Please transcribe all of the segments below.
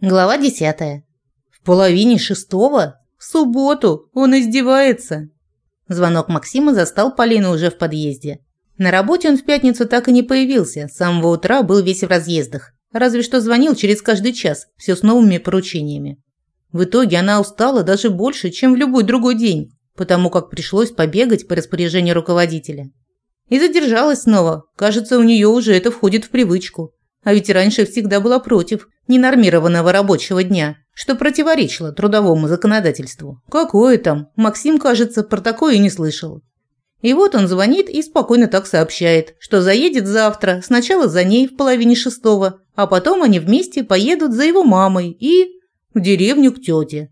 Глава десятая. В половине шестого? В субботу? Он издевается. Звонок Максима застал Полину уже в подъезде. На работе он в пятницу так и не появился, с самого утра был весь в разъездах. Разве что звонил через каждый час, все с новыми поручениями. В итоге она устала даже больше, чем в любой другой день, потому как пришлось побегать по распоряжению руководителя. И задержалась снова. Кажется, у нее уже это входит в привычку. А ведь раньше всегда была против ненормированного рабочего дня, что противоречило трудовому законодательству. Какое там? Максим, кажется, про такое не слышал. И вот он звонит и спокойно так сообщает, что заедет завтра, сначала за ней в половине шестого, а потом они вместе поедут за его мамой и в деревню к тете.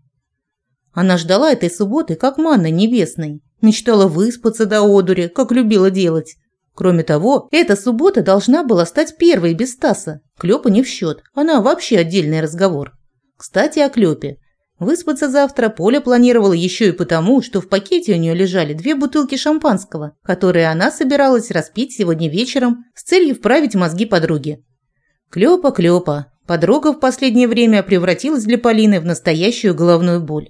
Она ждала этой субботы как манна небесной, мечтала выспаться до одури, как любила делать, Кроме того, эта суббота должна была стать первой без Стаса. Клёпа не в счет, она вообще отдельный разговор. Кстати, о Клёпе. Выспаться завтра Поля планировала еще и потому, что в пакете у нее лежали две бутылки шампанского, которые она собиралась распить сегодня вечером с целью вправить мозги подруги. Клёпа, Клёпа. Подруга в последнее время превратилась для Полины в настоящую головную боль.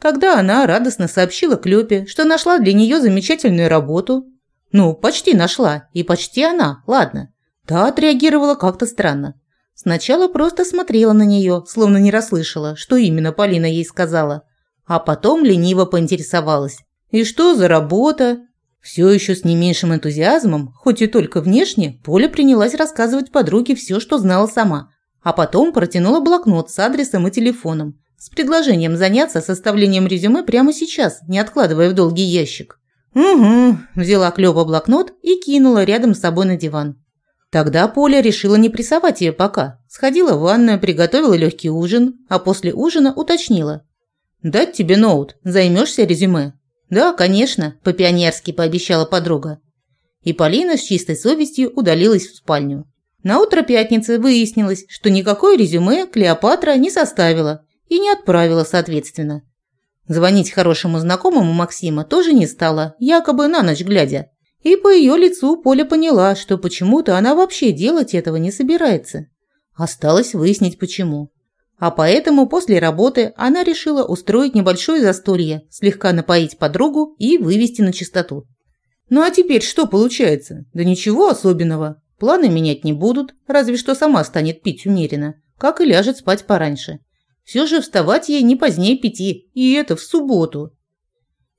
Когда она радостно сообщила Клёпе, что нашла для нее замечательную работу, ну, почти нашла. И почти она, ладно. Та отреагировала как-то странно. Сначала просто смотрела на нее, словно не расслышала, что именно Полина ей сказала. А потом лениво поинтересовалась. «И что за работа?» Все еще с не меньшим энтузиазмом, хоть и только внешне, Поля принялась рассказывать подруге все, что знала сама. А потом протянула блокнот с адресом и телефоном, с предложением заняться составлением резюме прямо сейчас, не откладывая в долгий ящик. «Угу», – взяла Клёва блокнот и кинула рядом с собой на диван. Тогда Поля решила не прессовать ее пока. Сходила в ванную, приготовила легкий ужин, а после ужина уточнила. «Дать тебе ноут, займешься резюме?» «Да, конечно», – по-пионерски пообещала подруга. И Полина с чистой совестью удалилась в спальню. На утро пятницы выяснилось, что никакое резюме Клеопатра не составила и не отправила соответственно. Звонить хорошему знакомому Максима тоже не стала, якобы на ночь глядя. И по ее лицу Поля поняла, что почему-то она вообще делать этого не собирается. Осталось выяснить почему. А поэтому после работы она решила устроить небольшое застолье, слегка напоить подругу и вывести на чистоту. Ну а теперь что получается? Да ничего особенного. Планы менять не будут, разве что сама станет пить умеренно, как и ляжет спать пораньше. Все же вставать ей не позднее пяти, и это в субботу.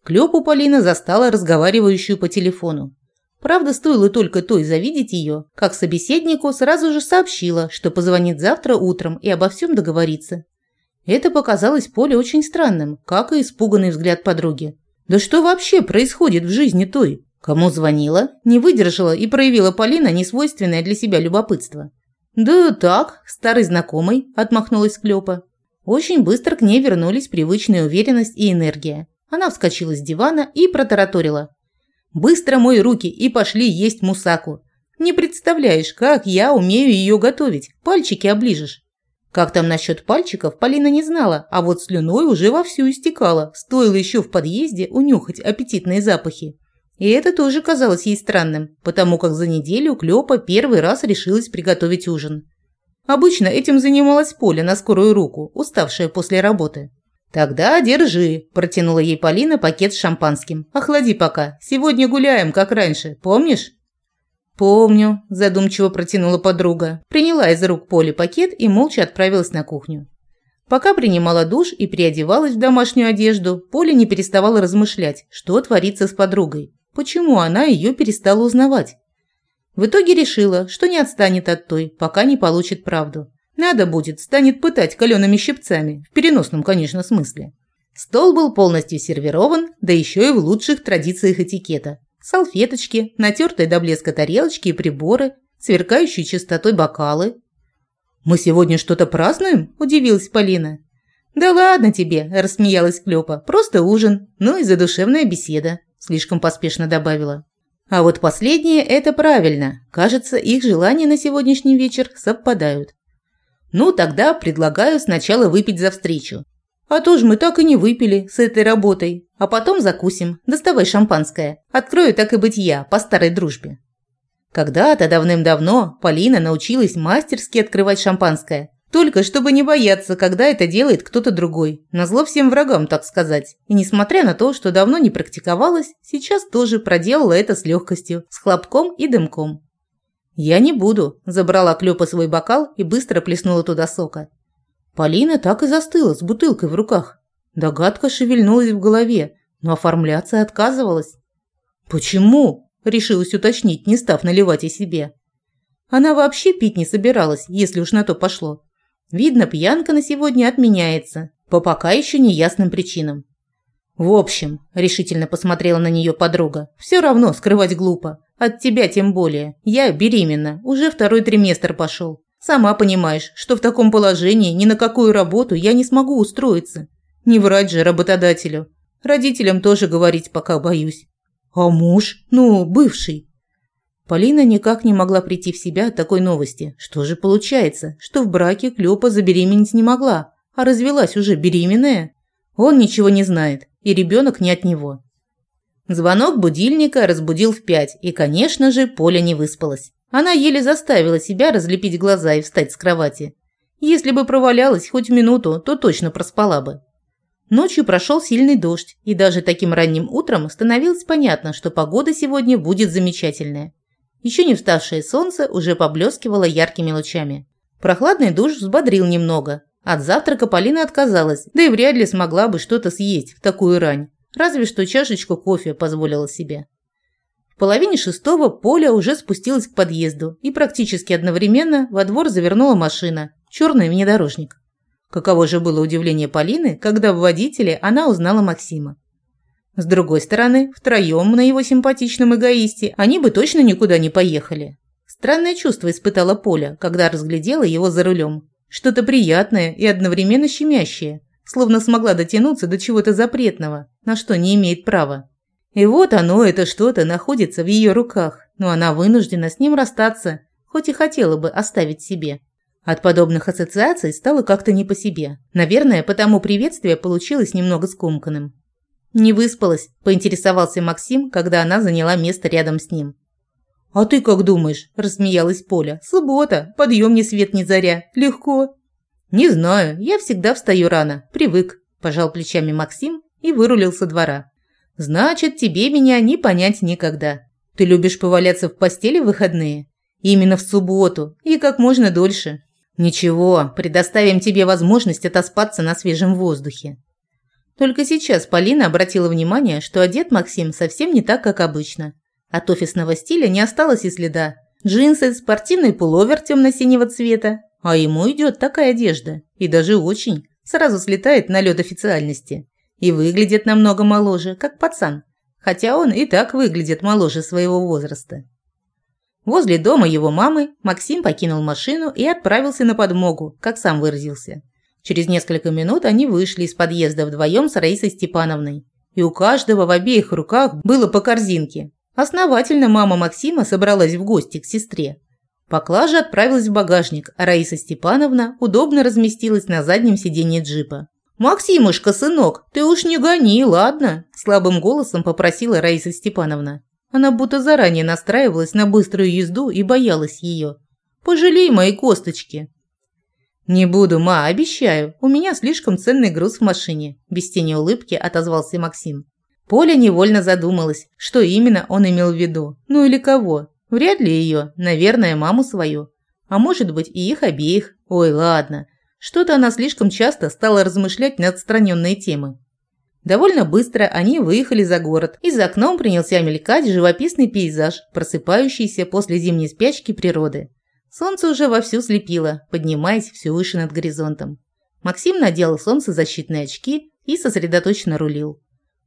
Клёпу Полина застала разговаривающую по телефону. Правда, стоило только той завидеть ее, как собеседнику сразу же сообщила, что позвонит завтра утром и обо всем договорится. Это показалось Поле очень странным, как и испуганный взгляд подруги. Да что вообще происходит в жизни той? Кому звонила? Не выдержала и проявила Полина несвойственное для себя любопытство. «Да так, старый знакомый», – отмахнулась Клёпа. Очень быстро к ней вернулись привычная уверенность и энергия. Она вскочила с дивана и протараторила. «Быстро мой руки и пошли есть мусаку. Не представляешь, как я умею ее готовить. Пальчики оближешь». Как там насчет пальчиков, Полина не знала, а вот слюной уже вовсю истекала. Стоило еще в подъезде унюхать аппетитные запахи. И это тоже казалось ей странным, потому как за неделю Клёпа первый раз решилась приготовить ужин. Обычно этим занималась Поля на скорую руку, уставшая после работы. «Тогда держи», – протянула ей Полина пакет с шампанским. «Охлади пока. Сегодня гуляем, как раньше. Помнишь?» «Помню», – задумчиво протянула подруга. Приняла из рук Поли пакет и молча отправилась на кухню. Пока принимала душ и переодевалась в домашнюю одежду, Поля не переставала размышлять, что творится с подругой. Почему она ее перестала узнавать? В итоге решила, что не отстанет от той, пока не получит правду. Надо будет, станет пытать калеными щипцами, в переносном, конечно, смысле. Стол был полностью сервирован, да еще и в лучших традициях этикета. Салфеточки, натертые до блеска тарелочки и приборы, сверкающие чистотой бокалы. «Мы сегодня что-то празднуем?» – удивилась Полина. «Да ладно тебе», – рассмеялась Клёпа. «Просто ужин, ну и задушевная беседа», – слишком поспешно добавила. А вот последнее – это правильно. Кажется, их желания на сегодняшний вечер совпадают. Ну, тогда предлагаю сначала выпить за встречу. А то ж мы так и не выпили с этой работой. А потом закусим. Доставай шампанское. Открою, так и быть, я, по старой дружбе. Когда-то давным-давно Полина научилась мастерски открывать шампанское. Только чтобы не бояться, когда это делает кто-то другой. Назло всем врагам, так сказать. И несмотря на то, что давно не практиковалась, сейчас тоже проделала это с легкостью, с хлопком и дымком. «Я не буду», – забрала Клёпа свой бокал и быстро плеснула туда сока. Полина так и застыла с бутылкой в руках. Догадка шевельнулась в голове, но оформляться отказывалась. «Почему?» – решилась уточнить, не став наливать и себе. Она вообще пить не собиралась, если уж на то пошло. Видно, пьянка на сегодня отменяется, по пока еще неясным причинам. «В общем», – решительно посмотрела на нее подруга, – «все равно скрывать глупо. От тебя тем более. Я беременна, уже второй триместр пошел. Сама понимаешь, что в таком положении ни на какую работу я не смогу устроиться. Не врать же работодателю. Родителям тоже говорить пока боюсь. А муж? Ну, бывший. Полина никак не могла прийти в себя от такой новости. Что же получается, что в браке Клёпа забеременеть не могла, а развелась уже беременная? Он ничего не знает, и ребенок не от него. Звонок будильника разбудил в пять, и, конечно же, Поля не выспалась. Она еле заставила себя разлепить глаза и встать с кровати. Если бы провалялась хоть минуту, то точно проспала бы. Ночью прошел сильный дождь, и даже таким ранним утром становилось понятно, что погода сегодня будет замечательная. Еще не вставшее солнце уже поблескивало яркими лучами. Прохладный душ взбодрил немного. От завтрака Полина отказалась, да и вряд ли смогла бы что-то съесть в такую рань. Разве что чашечку кофе позволила себе. В половине шестого Поля уже спустилась к подъезду, и практически одновременно во двор завернула машина, черный внедорожник. Каково же было удивление Полины, когда в водителе она узнала Максима. С другой стороны, втроем на его симпатичном эгоисте они бы точно никуда не поехали. Странное чувство испытала Поля, когда разглядела его за рулем. Что-то приятное и одновременно щемящее, словно смогла дотянуться до чего-то запретного, на что не имеет права. И вот оно, это что-то, находится в ее руках, но она вынуждена с ним расстаться, хоть и хотела бы оставить себе. От подобных ассоциаций стало как-то не по себе. Наверное, потому приветствие получилось немного скомканным. «Не выспалась», – поинтересовался Максим, когда она заняла место рядом с ним. «А ты как думаешь?» – рассмеялась Поля. «Суббота, подъем ни свет ни заря. Легко». «Не знаю, я всегда встаю рано, привык», – пожал плечами Максим и вырулил со двора. «Значит, тебе меня не понять никогда. Ты любишь поваляться в постели в выходные? Именно в субботу и как можно дольше. «Ничего, предоставим тебе возможность отоспаться на свежем воздухе». Только сейчас Полина обратила внимание, что одет Максим совсем не так, как обычно. От офисного стиля не осталось и следа. Джинсы, спортивный пуловер темно-синего цвета. А ему идет такая одежда. И даже очень. Сразу слетает на лед официальности. И выглядит намного моложе, как пацан. Хотя он и так выглядит моложе своего возраста. Возле дома его мамы Максим покинул машину и отправился на подмогу, как сам выразился. Через несколько минут они вышли из подъезда вдвоем с Раисой Степановной. И у каждого в обеих руках было по корзинке. Основательно мама Максима собралась в гости к сестре. Поклажа отправилась в багажник, а Раиса Степановна удобно разместилась на заднем сиденье джипа. «Максимушка, сынок, ты уж не гони, ладно?» – слабым голосом попросила Раиса Степановна. Она будто заранее настраивалась на быструю езду и боялась ее. «Пожалей мои косточки!» «Не буду, ма, обещаю. У меня слишком ценный груз в машине», – без тени улыбки отозвался Максим. Поля невольно задумалась, что именно он имел в виду. Ну или кого. Вряд ли ее, наверное, маму свою. А может быть и их обеих. Ой, ладно. Что-то она слишком часто стала размышлять на отстраненные темы. Довольно быстро они выехали за город, и за окном принялся мелькать живописный пейзаж, просыпающийся после зимней спячки природы. Солнце уже вовсю слепило, поднимаясь все выше над горизонтом. Максим надел солнцезащитные очки и сосредоточенно рулил.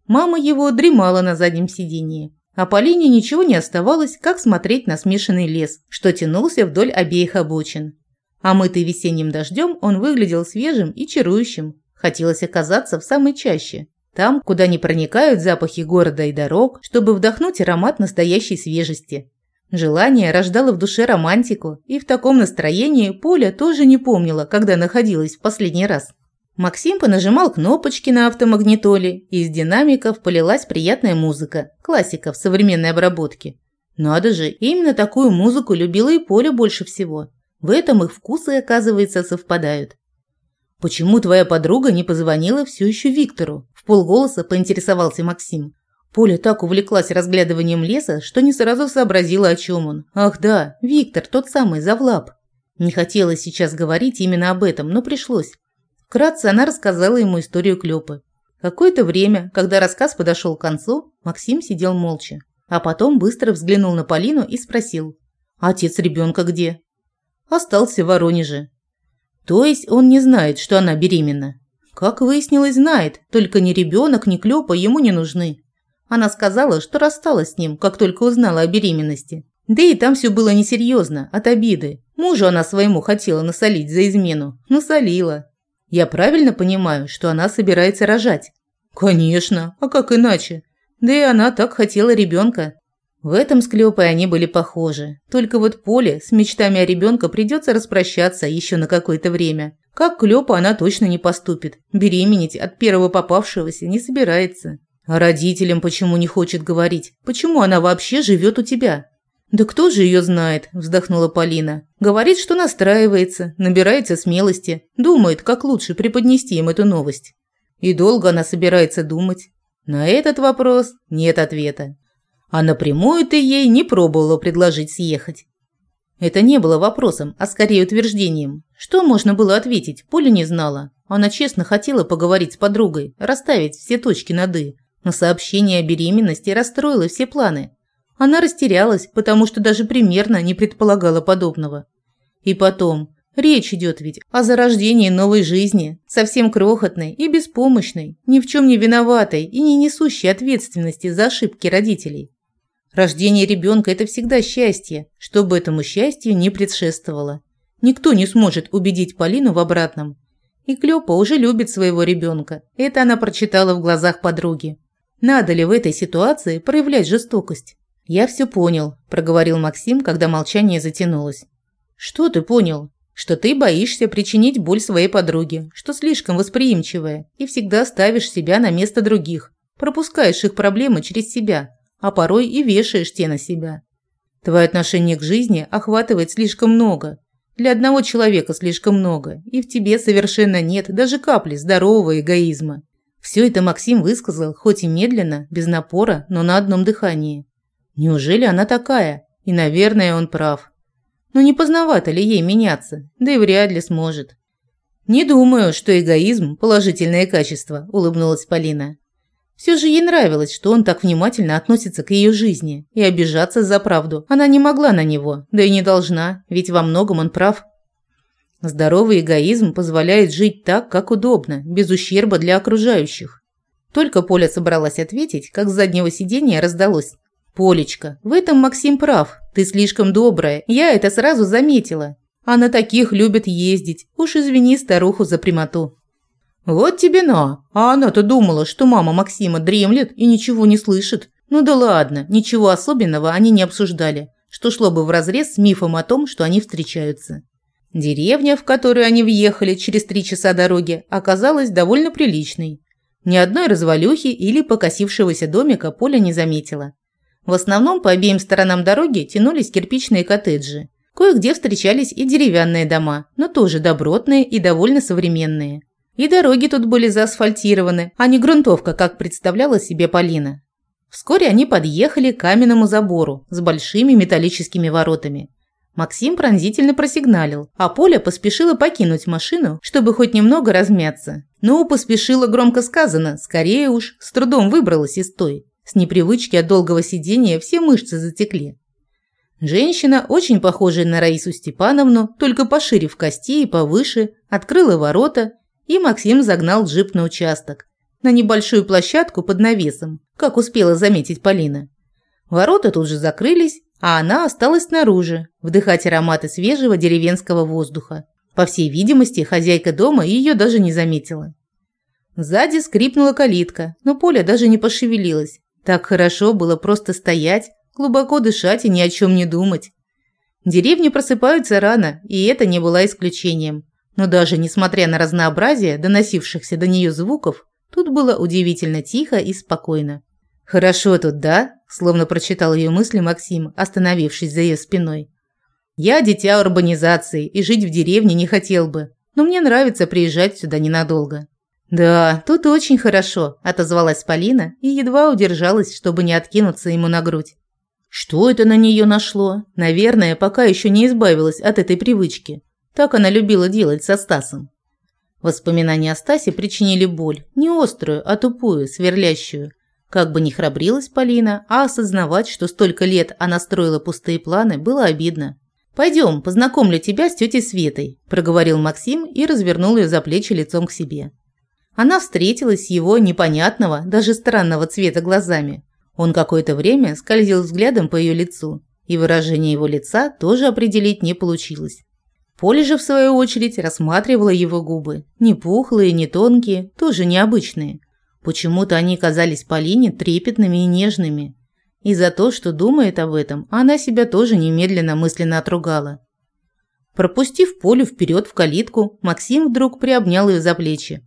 Мама его дремала на заднем сиденье, а Полине ничего не оставалось, как смотреть на смешанный лес, что тянулся вдоль обеих обочин. Омытый весенним дождем, он выглядел свежим и чарующим. Хотелось оказаться в самой чаще, там, куда не проникают запахи города и дорог, чтобы вдохнуть аромат настоящей свежести. Желание рождало в душе романтику, и в таком настроении Поля тоже не помнила, когда находилась в последний раз. Максим понажимал кнопочки на автомагнитоле, и из динамиков полилась приятная музыка, классика в современной обработке. Надо же, именно такую музыку любила и Поля больше всего. В этом их вкусы, оказывается, совпадают. «Почему твоя подруга не позвонила все еще Виктору?» – в полголоса поинтересовался Максим. Поля так увлеклась разглядыванием леса, что не сразу сообразила, о чем он. Ах да, Виктор, тот самый, Завлаб. Не хотелось сейчас говорить именно об этом, но пришлось. Вкратце она рассказала ему историю Клёпы. Какое-то время, когда рассказ подошел к концу, Максим сидел молча. А потом быстро взглянул на Полину и спросил. «Отец ребенка где?» «Остался в Воронеже». «То есть он не знает, что она беременна?» «Как выяснилось, знает, только ни ребенок, ни Клёпа ему не нужны». Она сказала, что рассталась с ним, как только узнала о беременности. Да и там все было несерьезно, от обиды. Мужу она своему хотела насолить за измену. Насолила. Я правильно понимаю, что она собирается рожать? Конечно, а как иначе? Да и она так хотела ребенка. В этом с Клёпой они были похожи. Только вот Поле с мечтами о ребенке придется распрощаться еще на какое-то время. Как Клёпа она точно не поступит. Беременеть от первого попавшегося не собирается. А родителям почему не хочет говорить? Почему она вообще живет у тебя? Да кто же ее знает, вздохнула Полина. Говорит, что настраивается, набирается смелости, думает, как лучше преподнести им эту новость. И долго она собирается думать. На этот вопрос нет ответа. А напрямую ты ей не пробовала предложить съехать. Это не было вопросом, а скорее утверждением. Что можно было ответить, Поля не знала. Она честно хотела поговорить с подругой, расставить все точки над «и», но сообщение о беременности расстроило все планы. Она растерялась, потому что даже примерно не предполагала подобного. И потом, речь идет ведь о зарождении новой жизни, совсем крохотной и беспомощной, ни в чем не виноватой и не несущей ответственности за ошибки родителей. Рождение ребенка – это всегда счастье, чтобы этому счастью не предшествовало. Никто не сможет убедить Полину в обратном. И Клёпа уже любит своего ребенка. Это она прочитала в глазах подруги. Надо ли в этой ситуации проявлять жестокость? Я все понял, проговорил Максим, когда молчание затянулось. Что ты понял? Что ты боишься причинить боль своей подруге, что слишком восприимчивая и всегда ставишь себя на место других, пропускаешь их проблемы через себя, а порой и вешаешь те на себя. Твое отношение к жизни охватывает слишком много. Для одного человека слишком много, и в тебе совершенно нет даже капли здорового эгоизма. Все это Максим высказал, хоть и медленно, без напора, но на одном дыхании. Неужели она такая? И, наверное, он прав. Но не поздновато ли ей меняться? Да и вряд ли сможет. «Не думаю, что эгоизм – положительное качество», – улыбнулась Полина. Все же ей нравилось, что он так внимательно относится к ее жизни, и обижаться за правду она не могла на него, да и не должна, ведь во многом он прав. Здоровый эгоизм позволяет жить так, как удобно, без ущерба для окружающих. Только Поля собралась ответить, как с заднего сиденья раздалось. «Полечка, в этом Максим прав. Ты слишком добрая. Я это сразу заметила. А на таких любят ездить. Уж извини старуху за прямоту». «Вот тебе на. А она-то думала, что мама Максима дремлет и ничего не слышит. Ну да ладно, ничего особенного они не обсуждали, что шло бы вразрез с мифом о том, что они встречаются. Деревня, в которую они въехали через три часа дороги, оказалась довольно приличной. Ни одной развалюхи или покосившегося домика Поля не заметила. В основном по обеим сторонам дороги тянулись кирпичные коттеджи. Кое-где встречались и деревянные дома, но тоже добротные и довольно современные. И дороги тут были заасфальтированы, а не грунтовка, как представляла себе Полина. Вскоре они подъехали к каменному забору с большими металлическими воротами. Максим пронзительно просигналил, а Поля поспешила покинуть машину, чтобы хоть немного размяться. Но поспешила громко сказано, скорее уж, с трудом выбралась из той. С непривычки от долгого сидения все мышцы затекли. Женщина, очень похожая на Раису Степановну, только пошире в кости и повыше, открыла ворота, и Максим загнал джип на участок, на небольшую площадку под навесом, как успела заметить Полина. Ворота тут же закрылись, а она осталась снаружи, вдыхать ароматы свежего деревенского воздуха. По всей видимости, хозяйка дома ее даже не заметила. Сзади скрипнула калитка, но Поля даже не пошевелилась. Так хорошо было просто стоять, глубоко дышать и ни о чем не думать. Деревни просыпаются рано, и это не было исключением. Но даже несмотря на разнообразие доносившихся до нее звуков, тут было удивительно тихо и спокойно. «Хорошо тут, да?» – словно прочитал ее мысли Максим, остановившись за ее спиной. Я дитя урбанизации и жить в деревне не хотел бы, но мне нравится приезжать сюда ненадолго». «Да, тут очень хорошо», – отозвалась Полина и едва удержалась, чтобы не откинуться ему на грудь. Что это на нее нашло? Наверное, пока еще не избавилась от этой привычки. Так она любила делать со Стасом. Воспоминания о Стасе причинили боль, не острую, а тупую, сверлящую. Как бы ни храбрилась Полина, а осознавать, что столько лет она строила пустые планы, было обидно. «Пойдем, познакомлю тебя с тетей Светой», – проговорил Максим и развернул ее за плечи лицом к себе. Она встретилась с его непонятного, даже странного цвета глазами. Он какое-то время скользил взглядом по ее лицу, и выражение его лица тоже определить не получилось. Поля же, в свою очередь, рассматривала его губы. Не пухлые, не тонкие, тоже необычные. Почему-то они казались Полине трепетными и нежными. И за то, что думает об этом, она себя тоже немедленно мысленно отругала. Пропустив Полю вперед в калитку, Максим вдруг приобнял ее за плечи.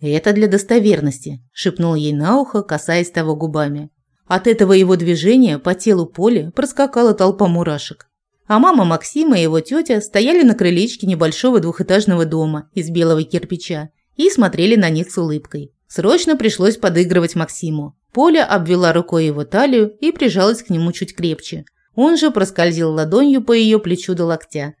«Это для достоверности», – шепнул ей на ухо, касаясь того губами. От этого его движения по телу Поли проскакала толпа мурашек. А мама Максима и его тетя стояли на крылечке небольшого двухэтажного дома из белого кирпича и смотрели на них с улыбкой. Срочно пришлось подыгрывать Максиму. Поля обвела рукой его талию и прижалась к нему чуть крепче. Он же проскользил ладонью по ее плечу до локтя.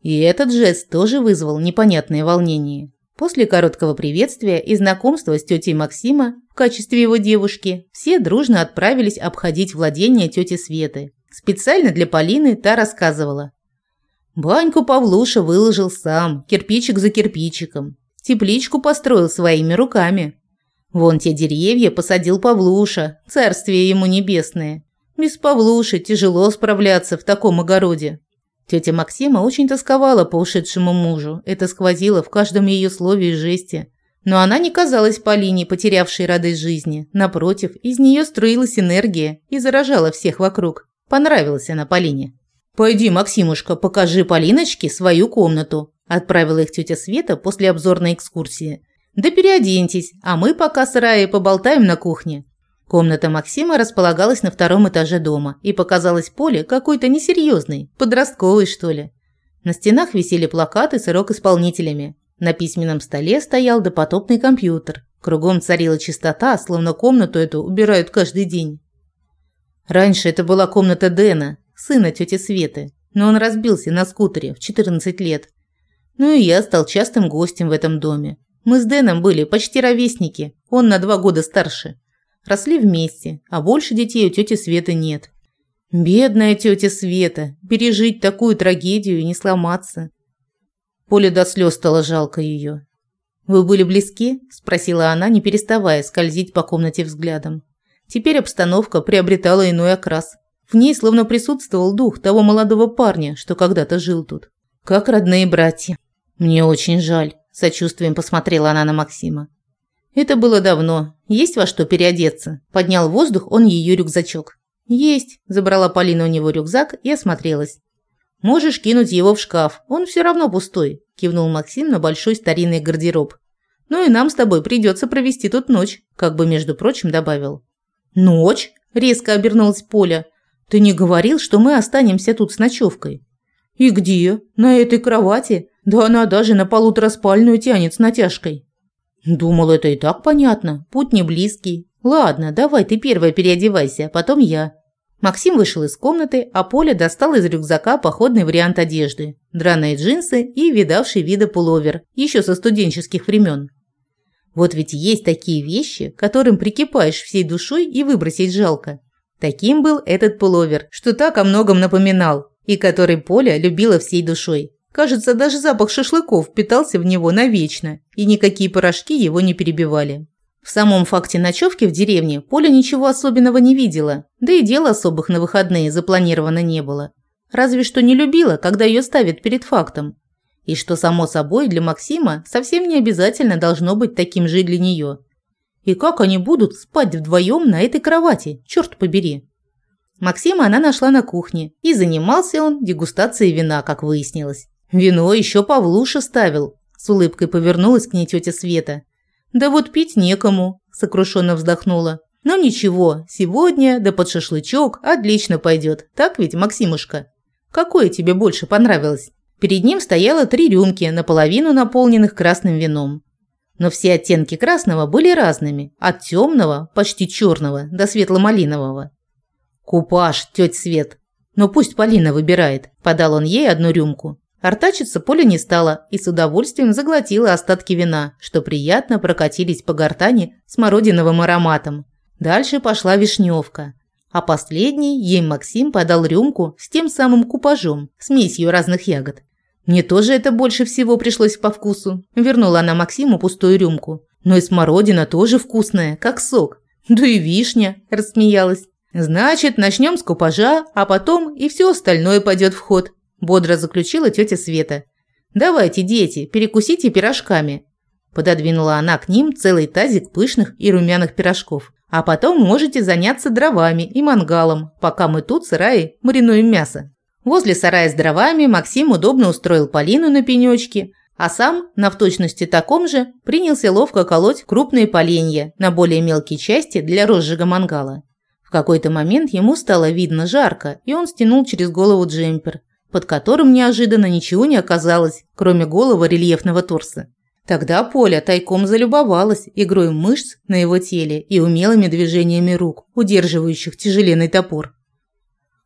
И этот жест тоже вызвал непонятное волнение. После короткого приветствия и знакомства с тетей Максима в качестве его девушки, все дружно отправились обходить владение тети Светы. Специально для Полины та рассказывала. Баньку Павлуша выложил сам, кирпичик за кирпичиком. Тепличку построил своими руками. Вон те деревья посадил Павлуша, царствие ему небесное. Без Павлуши тяжело справляться в таком огороде. Тетя Максима очень тосковала по ушедшему мужу. Это сквозило в каждом ее слове и жесте. Но она не казалась Полине, потерявшей радость жизни. Напротив, из нее струилась энергия и заражала всех вокруг. Понравилась она Полине. «Пойди, Максимушка, покажи Полиночке свою комнату», отправила их тетя Света после обзорной экскурсии. «Да переоденьтесь, а мы пока с Раей поболтаем на кухне. Комната Максима располагалась на втором этаже дома и показалась Поле какой-то несерьезной, подростковой, что ли. На стенах висели плакаты с рок-исполнителями. На письменном столе стоял допотопный компьютер. Кругом царила чистота, словно комнату эту убирают каждый день. Раньше это была комната Дэна, сына тети Светы, но он разбился на скутере в 14 лет. Ну и я стал частым гостем в этом доме. Мы с Дэном были почти ровесники, он на два года старше. Росли вместе, а больше детей у тети Светы нет. Бедная тетя Света, пережить такую трагедию и не сломаться. Поле до слез стало жалко ее. «Вы были близки?» – спросила она, не переставая скользить по комнате взглядом. Теперь обстановка приобретала иной окрас. В ней словно присутствовал дух того молодого парня, что когда-то жил тут. Как родные братья. «Мне очень жаль», – сочувствием посмотрела она на Максима. Это было давно. Есть во что переодеться. Поднял в воздух он ее рюкзачок. Есть, забрала Полина у него рюкзак и осмотрелась. Можешь кинуть его в шкаф. Он все равно пустой, кивнул Максим на большой старинный гардероб. Ну и нам с тобой придется провести тут ночь, как бы между прочим добавил. Ночь? резко обернулась Поля. Ты не говорил, что мы останемся тут с ночевкой? И где? На этой кровати? Да она даже на полутораспальную тянет с натяжкой. Думал, это и так понятно. Путь не близкий. Ладно, давай ты первая переодевайся, а потом я. Максим вышел из комнаты, а Поля достал из рюкзака походный вариант одежды. Драные джинсы и видавший вида пуловер, еще со студенческих времен. Вот ведь есть такие вещи, которым прикипаешь всей душой и выбросить жалко. Таким был этот пуловер, что так о многом напоминал, и который Поля любила всей душой. Кажется, даже запах шашлыков питался в него навечно, и никакие порошки его не перебивали. В самом факте ночевки в деревне Поля ничего особенного не видела, да и дел особых на выходные запланировано не было. Разве что не любила, когда ее ставят перед фактом. И что, само собой, для Максима совсем не обязательно должно быть таким же для нее. И как они будут спать вдвоем на этой кровати, черт побери. Максима она нашла на кухне, и занимался он дегустацией вина, как выяснилось. Вино еще Павлуша ставил. С улыбкой повернулась к ней тетя Света. Да вот пить некому, сокрушенно вздохнула. Но ничего, сегодня да под шашлычок отлично пойдет. Так ведь, Максимушка? Какое тебе больше понравилось? Перед ним стояло три рюмки, наполовину наполненных красным вином. Но все оттенки красного были разными, от темного, почти черного, до светло-малинового. «Купаж, тетя Свет. Но пусть Полина выбирает», – подал он ей одну рюмку. Артачиться Поля не стала и с удовольствием заглотила остатки вина, что приятно прокатились по гортани смородиновым ароматом. Дальше пошла вишневка. А последний ей Максим подал рюмку с тем самым купажом, смесью разных ягод. Мне тоже это больше всего пришлось по вкусу. Вернула она Максиму пустую рюмку. Но и смородина тоже вкусная, как сок. Да и вишня, рассмеялась. Значит, начнем с купажа, а потом и все остальное пойдет в ход. Бодро заключила тетя Света. «Давайте, дети, перекусите пирожками». Пододвинула она к ним целый тазик пышных и румяных пирожков. «А потом можете заняться дровами и мангалом, пока мы тут в сарае маринуем мясо». Возле сарая с дровами Максим удобно устроил Полину на пенечке, а сам, на в точности таком же, принялся ловко колоть крупные поленья на более мелкие части для розжига мангала. В какой-то момент ему стало видно жарко, и он стянул через голову джемпер, под которым неожиданно ничего не оказалось, кроме головы рельефного торса. Тогда Поля тайком залюбовалась игрой мышц на его теле и умелыми движениями рук, удерживающих тяжеленный топор.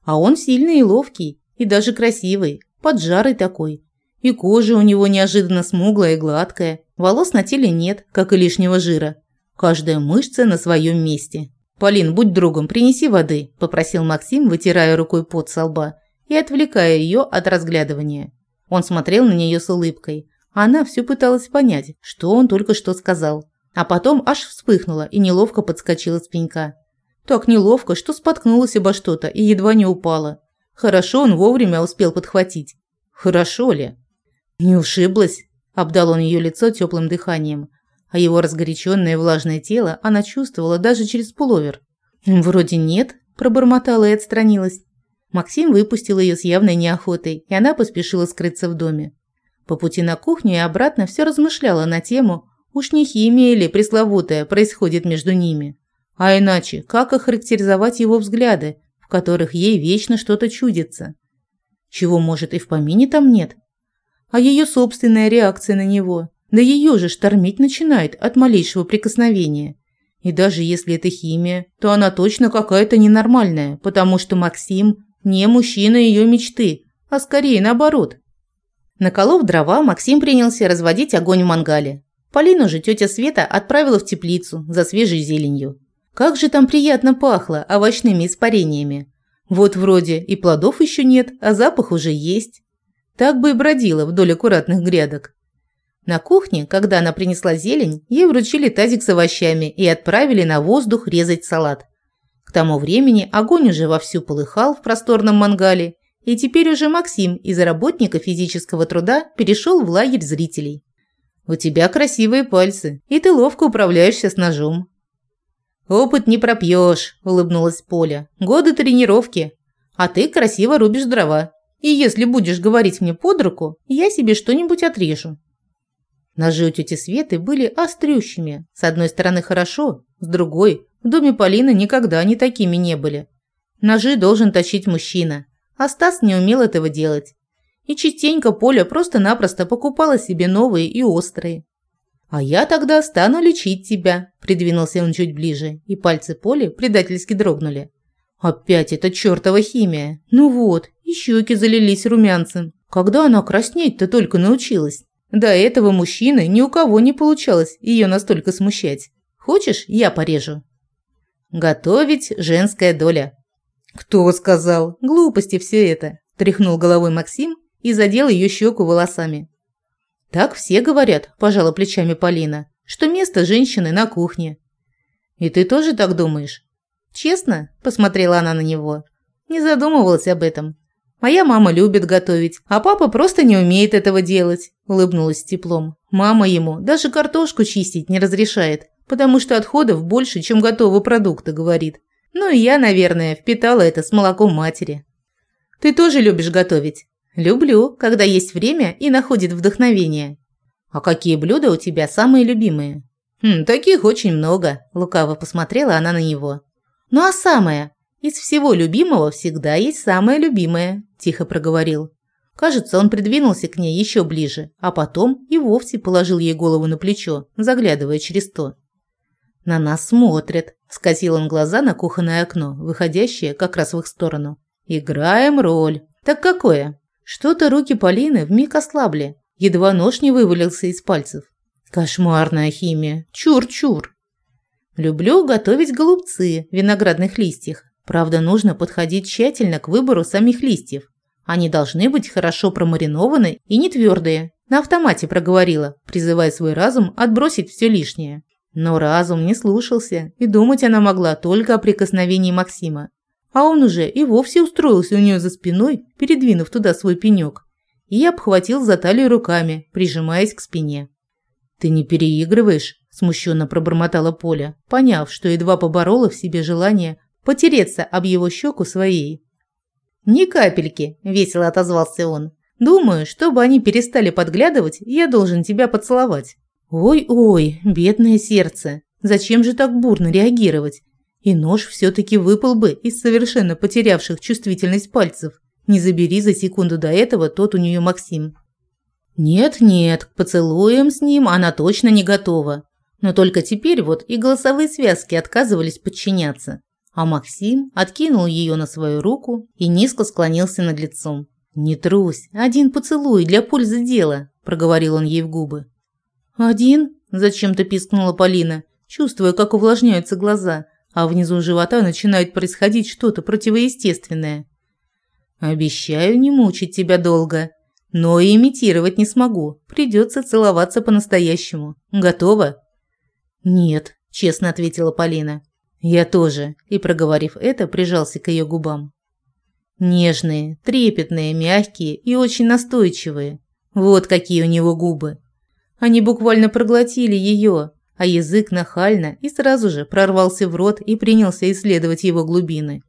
А он сильный и ловкий, и даже красивый, поджарый такой. И кожа у него неожиданно смуглая и гладкая, волос на теле нет, как и лишнего жира. Каждая мышца на своем месте. «Полин, будь другом, принеси воды», – попросил Максим, вытирая рукой пот со лба и отвлекая ее от разглядывания. Он смотрел на нее с улыбкой. Она все пыталась понять, что он только что сказал. А потом аж вспыхнула и неловко подскочила с пенька. Так неловко, что споткнулась обо что-то и едва не упала. Хорошо он вовремя успел подхватить. Хорошо ли? Не ушиблась? Обдал он ее лицо теплым дыханием. А его разгоряченное влажное тело она чувствовала даже через пуловер. «Вроде нет», – пробормотала и отстранилась. Максим выпустил ее с явной неохотой, и она поспешила скрыться в доме. По пути на кухню и обратно все размышляла на тему, уж не химия ли пресловутая происходит между ними. А иначе, как охарактеризовать его взгляды, в которых ей вечно что-то чудится? Чего, может, и в помине там нет? А ее собственная реакция на него? Да ее же штормить начинает от малейшего прикосновения. И даже если это химия, то она точно какая-то ненормальная, потому что Максим не мужчина ее мечты, а скорее наоборот. Наколов дрова, Максим принялся разводить огонь в мангале. Полину же тетя Света отправила в теплицу за свежей зеленью. Как же там приятно пахло овощными испарениями. Вот вроде и плодов еще нет, а запах уже есть. Так бы и бродила вдоль аккуратных грядок. На кухне, когда она принесла зелень, ей вручили тазик с овощами и отправили на воздух резать салат. К тому времени огонь уже вовсю полыхал в просторном мангале, и теперь уже Максим из работника физического труда перешел в лагерь зрителей. «У тебя красивые пальцы, и ты ловко управляешься с ножом». «Опыт не пропьешь», – улыбнулась Поля. «Годы тренировки. А ты красиво рубишь дрова. И если будешь говорить мне под руку, я себе что-нибудь отрежу». Ножи у тети Светы были острющими. С одной стороны хорошо, с другой в доме Полины никогда они такими не были. Ножи должен точить мужчина, а Стас не умел этого делать. И частенько Поля просто-напросто покупала себе новые и острые. «А я тогда стану лечить тебя», – придвинулся он чуть ближе, и пальцы Поли предательски дрогнули. «Опять эта чертова химия! Ну вот, и щеки залились румянцем. Когда она краснеть-то только научилась? До этого мужчины ни у кого не получалось ее настолько смущать. Хочешь, я порежу?» Готовить женская доля. Кто сказал? Глупости все это, тряхнул головой Максим и задел ее щеку волосами. Так все говорят, пожала плечами Полина, что место женщины на кухне. И ты тоже так думаешь? Честно? посмотрела она на него. Не задумывалась об этом. Моя мама любит готовить, а папа просто не умеет этого делать, улыбнулась теплом. Мама ему даже картошку чистить не разрешает потому что отходов больше, чем готовые продукты, говорит. Ну и я, наверное, впитала это с молоком матери. Ты тоже любишь готовить? Люблю, когда есть время и находит вдохновение. А какие блюда у тебя самые любимые? Хм, таких очень много, лукаво посмотрела она на него. Ну а самое? Из всего любимого всегда есть самое любимое», – тихо проговорил. Кажется, он придвинулся к ней еще ближе, а потом и вовсе положил ей голову на плечо, заглядывая через то. «На нас смотрят», – скосил он глаза на кухонное окно, выходящее как раз в их сторону. «Играем роль. Так какое?» Что-то руки Полины вмиг ослабли, едва нож не вывалился из пальцев. Кошмарная химия. Чур-чур. Люблю готовить голубцы в виноградных листьях. Правда, нужно подходить тщательно к выбору самих листьев. Они должны быть хорошо промаринованы и не твердые. На автомате проговорила, призывая свой разум отбросить все лишнее. Но разум не слушался, и думать она могла только о прикосновении Максима. А он уже и вовсе устроился у нее за спиной, передвинув туда свой пенек, и обхватил за талию руками, прижимаясь к спине. «Ты не переигрываешь?» – смущенно пробормотала Поля, поняв, что едва поборола в себе желание потереться об его щеку своей. «Ни капельки», – весело отозвался он. «Думаю, чтобы они перестали подглядывать, я должен тебя поцеловать». «Ой-ой, бедное сердце, зачем же так бурно реагировать? И нож все-таки выпал бы из совершенно потерявших чувствительность пальцев. Не забери за секунду до этого тот у нее Максим». «Нет-нет, к поцелуям с ним она точно не готова. Но только теперь вот и голосовые связки отказывались подчиняться. А Максим откинул ее на свою руку и низко склонился над лицом. «Не трусь, один поцелуй для пользы дела», – проговорил он ей в губы. «Один?» – зачем-то пискнула Полина, чувствуя, как увлажняются глаза, а внизу живота начинает происходить что-то противоестественное. «Обещаю не мучить тебя долго, но и имитировать не смогу. Придется целоваться по-настоящему. Готова?» «Нет», – честно ответила Полина. «Я тоже», и, проговорив это, прижался к ее губам. Нежные, трепетные, мягкие и очень настойчивые. Вот какие у него губы. Они буквально проглотили ее, а язык нахально и сразу же прорвался в рот и принялся исследовать его глубины.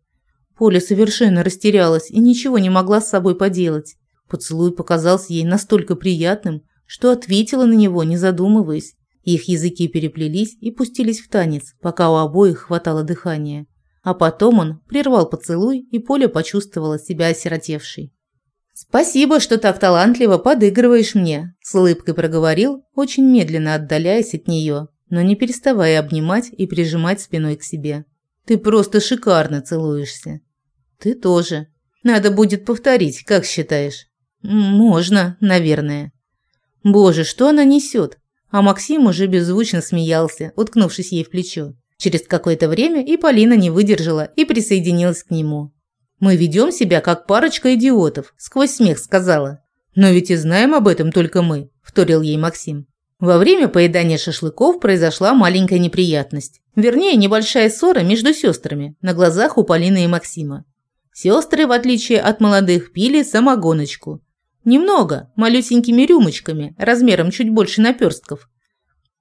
Поля совершенно растерялась и ничего не могла с собой поделать. Поцелуй показался ей настолько приятным, что ответила на него, не задумываясь. Их языки переплелись и пустились в танец, пока у обоих хватало дыхания. А потом он прервал поцелуй, и Поля почувствовала себя осиротевшей. «Спасибо, что так талантливо подыгрываешь мне», – с улыбкой проговорил, очень медленно отдаляясь от нее, но не переставая обнимать и прижимать спиной к себе. «Ты просто шикарно целуешься». «Ты тоже. Надо будет повторить, как считаешь?» «Можно, наверное». «Боже, что она несет? А Максим уже беззвучно смеялся, уткнувшись ей в плечо. Через какое-то время и Полина не выдержала и присоединилась к нему. «Мы ведем себя как парочка идиотов», – сквозь смех сказала. «Но ведь и знаем об этом только мы», – вторил ей Максим. Во время поедания шашлыков произошла маленькая неприятность. Вернее, небольшая ссора между сестрами на глазах у Полины и Максима. Сестры, в отличие от молодых, пили самогоночку, Немного, малюсенькими рюмочками, размером чуть больше наперстков.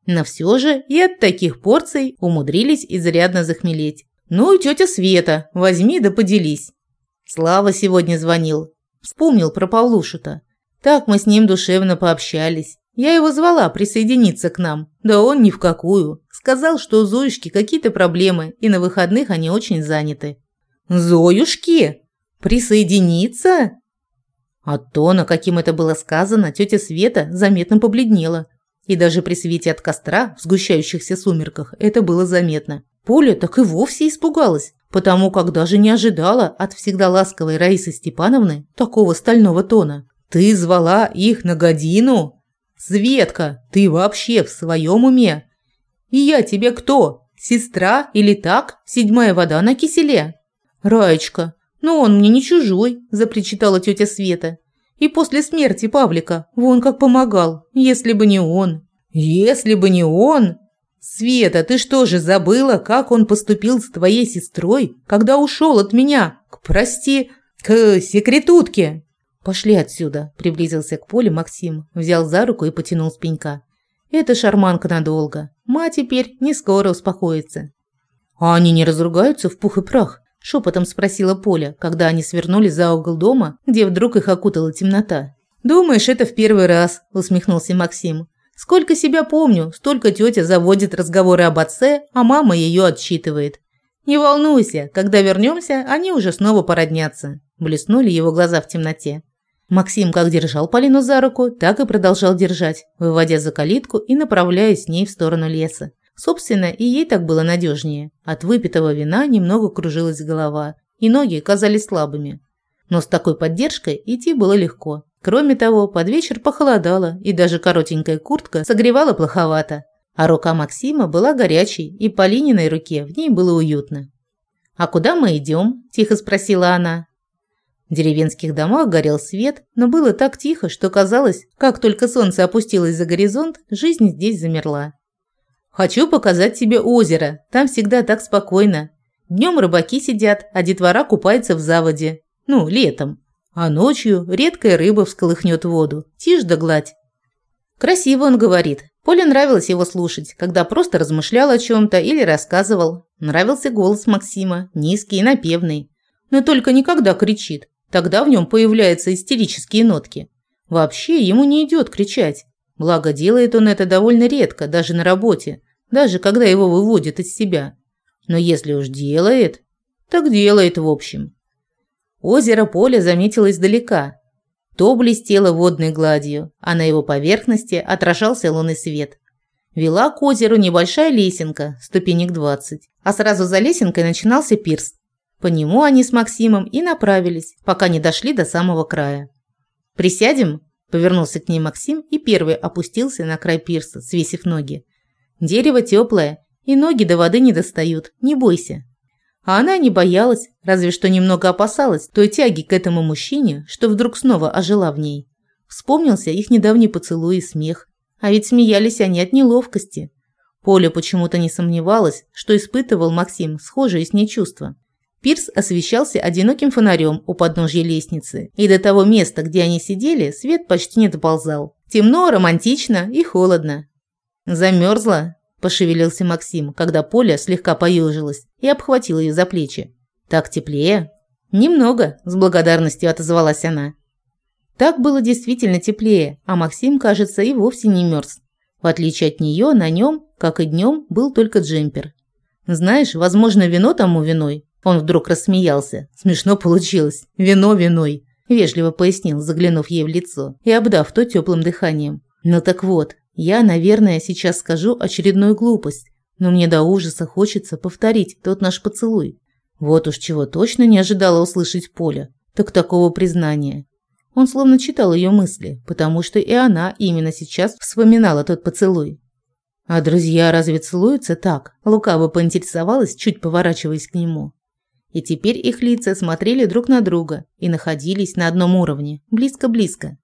Но все же и от таких порций умудрились изрядно захмелеть. «Ну, тетя Света, возьми да поделись». Слава сегодня звонил. Вспомнил про Павлушу-то. Так мы с ним душевно пообщались. Я его звала присоединиться к нам. Да он ни в какую. Сказал, что у Зоюшки какие-то проблемы, и на выходных они очень заняты. «Зоюшки? Присоединиться?» От тона, каким это было сказано, тетя Света заметно побледнела. И даже при свете от костра в сгущающихся сумерках это было заметно. Поля так и вовсе испугалась, потому как даже не ожидала от всегда ласковой Раисы Степановны такого стального тона. «Ты звала их на годину? Светка, ты вообще в своем уме? И я тебе кто? Сестра или так? Седьмая вода на киселе?» «Раечка, «Но он мне не чужой», – запричитала тетя Света. «И после смерти Павлика вон как помогал, если бы не он». «Если бы не он?» «Света, ты что же забыла, как он поступил с твоей сестрой, когда ушел от меня? К, прости, к секретутке?» «Пошли отсюда», – приблизился к Поле Максим, взял за руку и потянул с пенька. «Это шарманка надолго. Ма теперь не скоро успокоится». «А они не разругаются в пух и прах?» Шепотом спросила Поля, когда они свернули за угол дома, где вдруг их окутала темнота. «Думаешь, это в первый раз?» – усмехнулся Максим. «Сколько себя помню, столько тетя заводит разговоры об отце, а мама ее отчитывает. Не волнуйся, когда вернемся, они уже снова породнятся. Блеснули его глаза в темноте. Максим как держал Полину за руку, так и продолжал держать, выводя за калитку и направляясь с ней в сторону леса. Собственно, и ей так было надежнее. От выпитого вина немного кружилась голова, и ноги казались слабыми. Но с такой поддержкой идти было легко. Кроме того, под вечер похолодало, и даже коротенькая куртка согревала плоховато. А рука Максима была горячей, и по Лининой руке в ней было уютно. «А куда мы идем?» – тихо спросила она. В деревенских домах горел свет, но было так тихо, что казалось, как только солнце опустилось за горизонт, жизнь здесь замерла. «Хочу показать тебе озеро, там всегда так спокойно. Днем рыбаки сидят, а детвора купается в заводе. Ну, летом. А ночью редкая рыба всколыхнет воду. Тишь да гладь. Красиво он говорит. Поле нравилось его слушать, когда просто размышлял о чем-то или рассказывал. Нравился голос Максима, низкий и напевный. Но только никогда кричит. Тогда в нем появляются истерические нотки. Вообще ему не идет кричать. Благо, делает он это довольно редко, даже на работе, даже когда его выводят из себя. Но если уж делает, так делает в общем. Озеро Поле заметил издалека. То блестело водной гладью, а на его поверхности отражался лунный свет. Вела к озеру небольшая лесенка, ступенек 20, а сразу за лесенкой начинался пирс. По нему они с Максимом и направились, пока не дошли до самого края. «Присядем?» – повернулся к ней Максим и первый опустился на край пирса, свесив ноги. «Дерево теплое, и ноги до воды не достают, не бойся». А она не боялась, разве что немного опасалась той тяги к этому мужчине, что вдруг снова ожила в ней. Вспомнился их недавний поцелуй и смех. А ведь смеялись они от неловкости. Поля почему-то не сомневалась, что испытывал Максим схожие с ней чувства. Пирс освещался одиноким фонарем у подножья лестницы, и до того места, где они сидели, свет почти не доползал. Темно, романтично и холодно. Замерзла, пошевелился Максим, когда Поля слегка поежилась и обхватил ее за плечи. Так теплее? Немного, с благодарностью отозвалась она. Так было действительно теплее, а Максим, кажется, и вовсе не мерз. В отличие от нее, на нем, как и днем, был только джемпер. Знаешь, возможно, вино тому виной. Он вдруг рассмеялся. Смешно получилось. Вино виной. Вежливо пояснил, заглянув ей в лицо и обдав то теплым дыханием. Ну так вот, я, наверное, сейчас скажу очередную глупость, но мне до ужаса хочется повторить тот наш поцелуй. Вот уж чего точно не ожидала услышать Поля, так такого признания. Он словно читал ее мысли, потому что и она именно сейчас вспоминала тот поцелуй. А друзья разве целуются так? Лукаво поинтересовалась, чуть поворачиваясь к нему. И теперь их лица смотрели друг на друга и находились на одном уровне, близко-близко.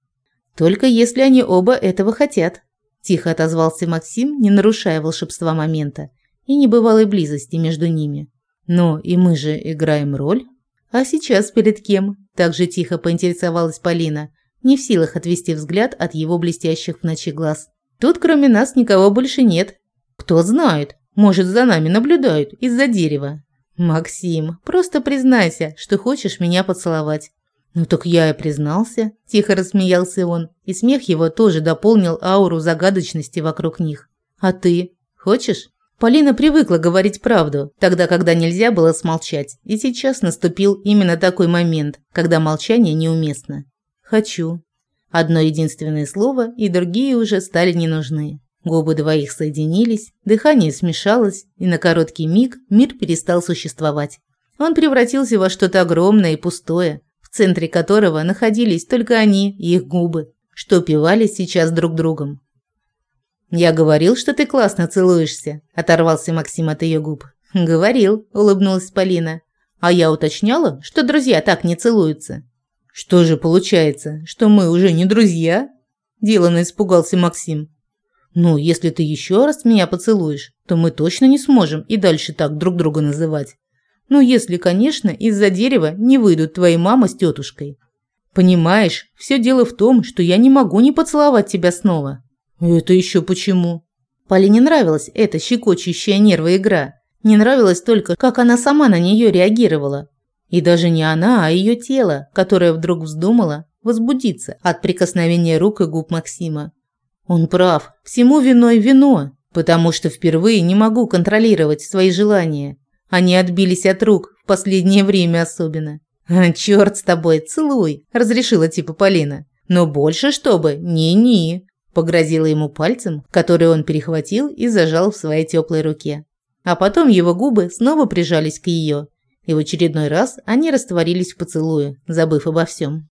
Только если они оба этого хотят. Тихо отозвался Максим, не нарушая волшебства момента и небывалой близости между ними. «Но и мы же играем роль». «А сейчас перед кем?» – также тихо поинтересовалась Полина, не в силах отвести взгляд от его блестящих в ночи глаз. «Тут кроме нас никого больше нет. Кто знает, может, за нами наблюдают из-за дерева». «Максим, просто признайся, что хочешь меня поцеловать. «Ну так я и признался», – тихо рассмеялся он, и смех его тоже дополнил ауру загадочности вокруг них. «А ты? Хочешь?» Полина привыкла говорить правду, тогда, когда нельзя было смолчать, и сейчас наступил именно такой момент, когда молчание неуместно. «Хочу». Одно единственное слово, и другие уже стали не нужны. Губы двоих соединились, дыхание смешалось, и на короткий миг мир перестал существовать. Он превратился во что-то огромное и пустое, центре которого находились только они и их губы, что пивались сейчас друг другом. «Я говорил, что ты классно целуешься», – оторвался Максим от ее губ. «Говорил», – улыбнулась Полина. «А я уточняла, что друзья так не целуются». «Что же получается, что мы уже не друзья?» – деланно испугался Максим. «Ну, если ты еще раз меня поцелуешь, то мы точно не сможем и дальше так друг друга называть. Ну, если, конечно, из-за дерева не выйдут твои мама с тетушкой. Понимаешь, все дело в том, что я не могу не поцеловать тебя снова. Это еще почему? Поле не нравилась эта щекочущая нервы игра. Не нравилось только, как она сама на нее реагировала. И даже не она, а ее тело, которое вдруг вздумало возбудиться от прикосновения рук и губ Максима. Он прав, всему виной вино, потому что впервые не могу контролировать свои желания. Они отбились от рук, в последнее время особенно. «А, «Чёрт с тобой, целуй», – разрешила типа Полина. «Но больше, чтобы, не-не», – погрозила ему пальцем, который он перехватил и зажал в своей теплой руке. А потом его губы снова прижались к ее, и в очередной раз они растворились в поцелуе, забыв обо всем.